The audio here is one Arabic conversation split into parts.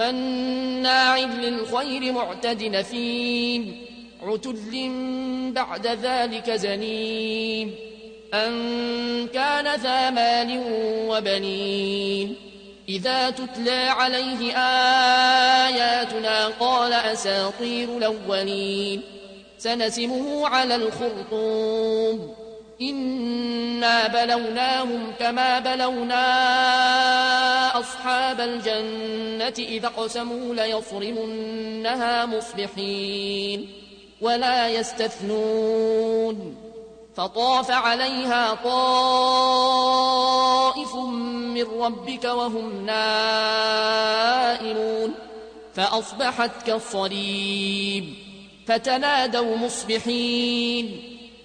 مناع للخير معتد نثيم عتل بعد ذلك زنيم. أن كان ذا مال وبنين. إذا تتلى عليه آياتنا قال أساطير الأولين. سنسمه على الخرطوم. إنا بلوناهم كما بلونا أصحاب الجنة إذا قسموا ليصرمنها مصبحين ولا يستثنون فطاف عليها طائف من ربك وهم نائمون فأصبحت كالصريم فتنادوا مصبحين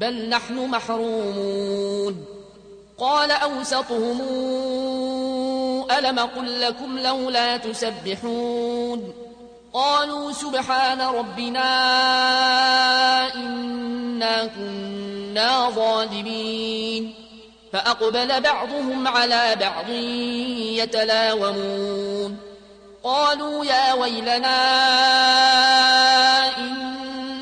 بل نحن محرومون. قال أوسطهم ألم قل لكم لولا تسبحون؟ قالوا سبحان ربنا إنا كنا ظالمين. فأقبل بعضهم على بعض يتلاومون. قالوا يا ويلنا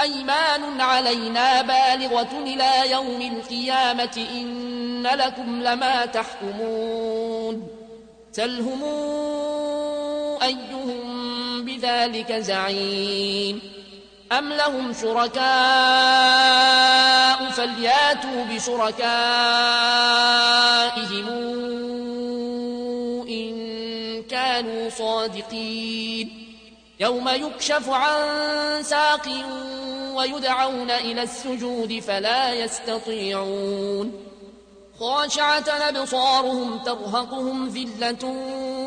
أيمان علينا بالغة إلى يوم القيامة إن لكم لما تحكمون. سلهم أيهم بذلك زعيم. أم لهم شركاء فلياتوا بشركائهم إن كانوا صادقين. يوم يكشف عن ساق ويدعون إلى السجود فلا يستطيعون. خاشعة أبصارهم ترهقهم ذلة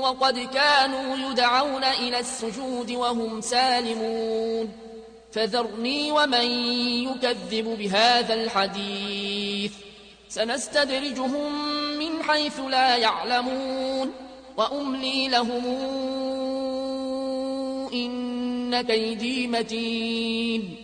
وقد كانوا يدعون إلى السجود وهم سالمون. فذرني ومن يكذب بهذا الحديث. سنستدرجهم من حيث لا يعلمون. وأملي لهم إن كيدي متين.